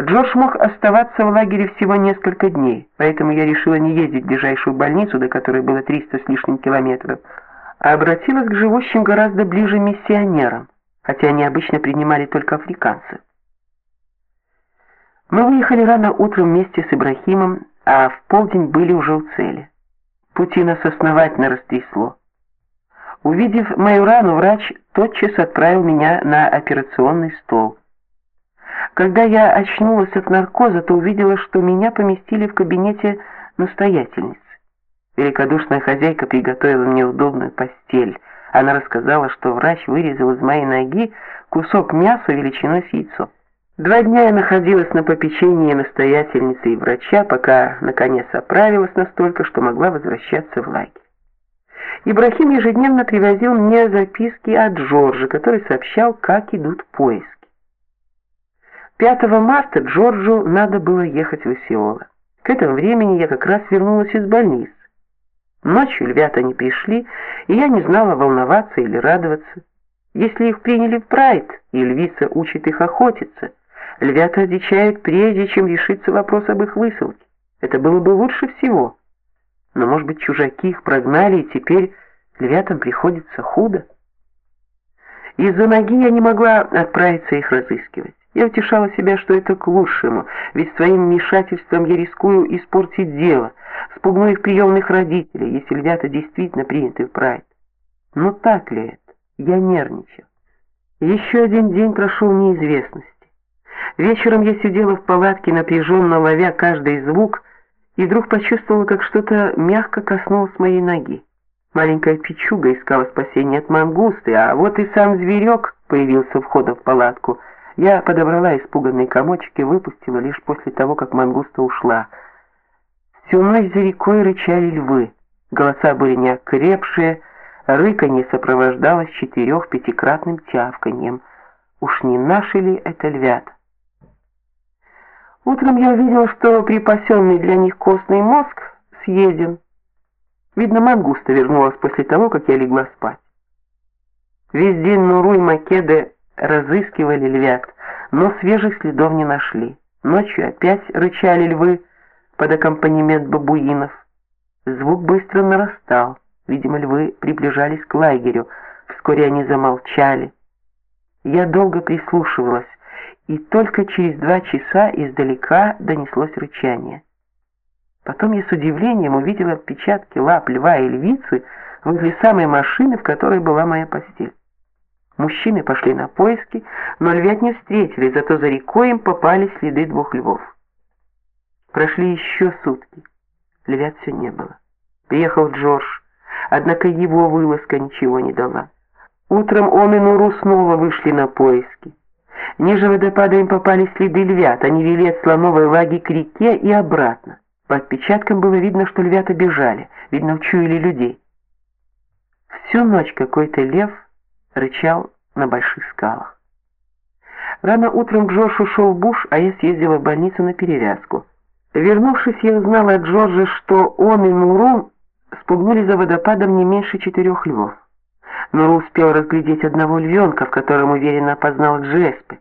Джордж мог оставаться в лагере всего несколько дней, поэтому я решила не ездить в ближайшую больницу, до которой было 300 с лишним километров, а обратилась к живущим гораздо ближе миссионерам, хотя они обычно принимали только африканцев. Мы выехали рано утром вместе с Ибрахимом, а в полдень были уже у цели. Пути нас основательно растрясло. Увидев мою рану, врач тотчас отправил меня на операционный стол. Когда я очнулась от наркоза, то увидела, что меня поместили в кабинете настоятельницы. Великодушная хозяйка приготовила мне удобную постель. Она рассказала, что врач вырезал из моей ноги кусок мяса величиной с яйцо. Два дня я находилась на попечении настоятельницы и врача, пока наконец оправилась настолько, что могла возвращаться в лагерь. Ибрахим ежедневно привозил мне записки от Джорджа, который сообщал, как идут поиски. 5 марта Джорджу надо было ехать в Исиола. К этому времени я как раз вернулась из больницы. Ночью львята не пришли, и я не знала, волноваться или радоваться. Если их приняли в прайд, и львица учит их охотиться, львята одичают прежде, чем решится вопрос об их высылке. Это было бы лучше всего. Но, может быть, чужаки их прогнали, и теперь львятам приходится худо. Из-за ноги я не могла отправиться их разыскивать. Я утешала себя, что это к лучшему, ведь своим вмешательством я рискую испортить дело, спугну их приемных родителей, если львята действительно приняты в прайд. Но так ли это? Я нервничал. Еще один день прошел в неизвестности. Вечером я сидела в палатке, напряженно ловя каждый звук, и вдруг почувствовала, как что-то мягко коснулось моей ноги. Маленькая печуга искала спасения от мангусты, а вот и сам зверек появился у входа в палатку. Я подобрала испуганные комочки выпустила лишь после того, как мангуста ушла. Всю ночь за рекой рычали львы. Голоса были неокрепшие, рыканье сопровождалось четырех-пятикратным тявканьем. Уж не наши ли это львята? Утром я увидел, что припасенный для них костный мозг съеден. Видно, мангуста вернулась после того, как я легла спать. Весь день Нуру Македы разыскивали львят, но свежих следов не нашли. Ночью опять рычали львы под аккомпанемент бабуинов. Звук быстро нарастал. Видимо, львы приближались к лагерю. Вскоре они замолчали. Я долго прислушивалась и только через два часа издалека донеслось рычание. Потом я с удивлением увидела отпечатки лап льва и львицы возле самой машины, в которой была моя постель. Мужчины пошли на поиски, но львят не встретили, зато за рекой им попали следы двух львов. Прошли еще сутки. Львят все не было. Приехал Джордж, однако его вылазка ничего не дала. Утром он и Нуру снова вышли на поиски. Ниже водопада им попали следы львят. Они вели от слоновой лаги к реке и обратно. По отпечаткам было видно, что львята бежали. Видно, учуяли людей. Всю ночь какой-то лев рычал на больших скалах. Рано утром Джордж ушел в буш, а я съездила в больницу на перевязку. Вернувшись, я узнала от Джорджа, что он и Нуру спугнули за водопадом не меньше четырех львов. Нуру успел разглядеть одного львенка, в котором уверенно опознал Джеспе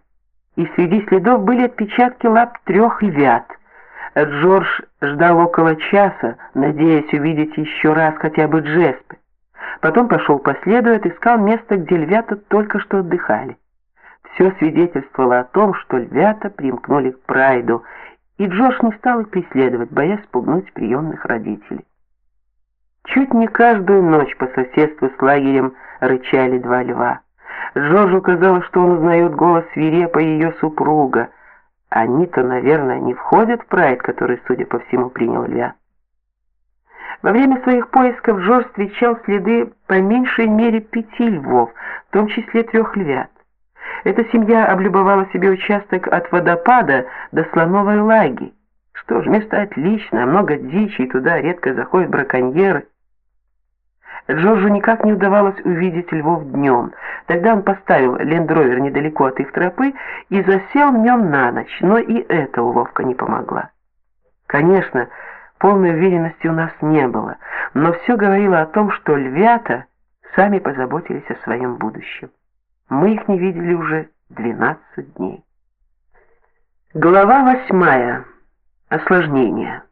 и среди следов были отпечатки лап трех львят. Джордж ждал около часа, надеясь увидеть еще раз хотя бы Джеспе. Потом пошел по следу и отыскал место, где львята только что отдыхали. Все свидетельствовало о том, что львята примкнули к прайду, и Джордж не стал их преследовать, боясь спугнуть приемных родителей. Чуть не каждую ночь по соседству с лагерем рычали два льва. Джорджу казалось, что он узнает голос свирепа ее супруга. Они-то, наверное, не входят в прайд, который, судя по всему, принял Илья. Во время своих поисков Джордж встречал следы по меньшей мере пяти львов, в том числе трех львят. Эта семья облюбовала себе участок от водопада до слоновой лаги. Что ж, место отличное, много дичи, и туда редко заходят браконьеры. Джорджу никак не удавалось увидеть львов днем. Тогда он поставил лендровер недалеко от их тропы и засел в нем на ночь, но и эта уловка не помогла. Конечно, полной уверенности у нас не было, но все говорило о том, что львята сами позаботились о своем будущем. Мы их не видели уже 12 дней. Глава восьмая. Осложнение.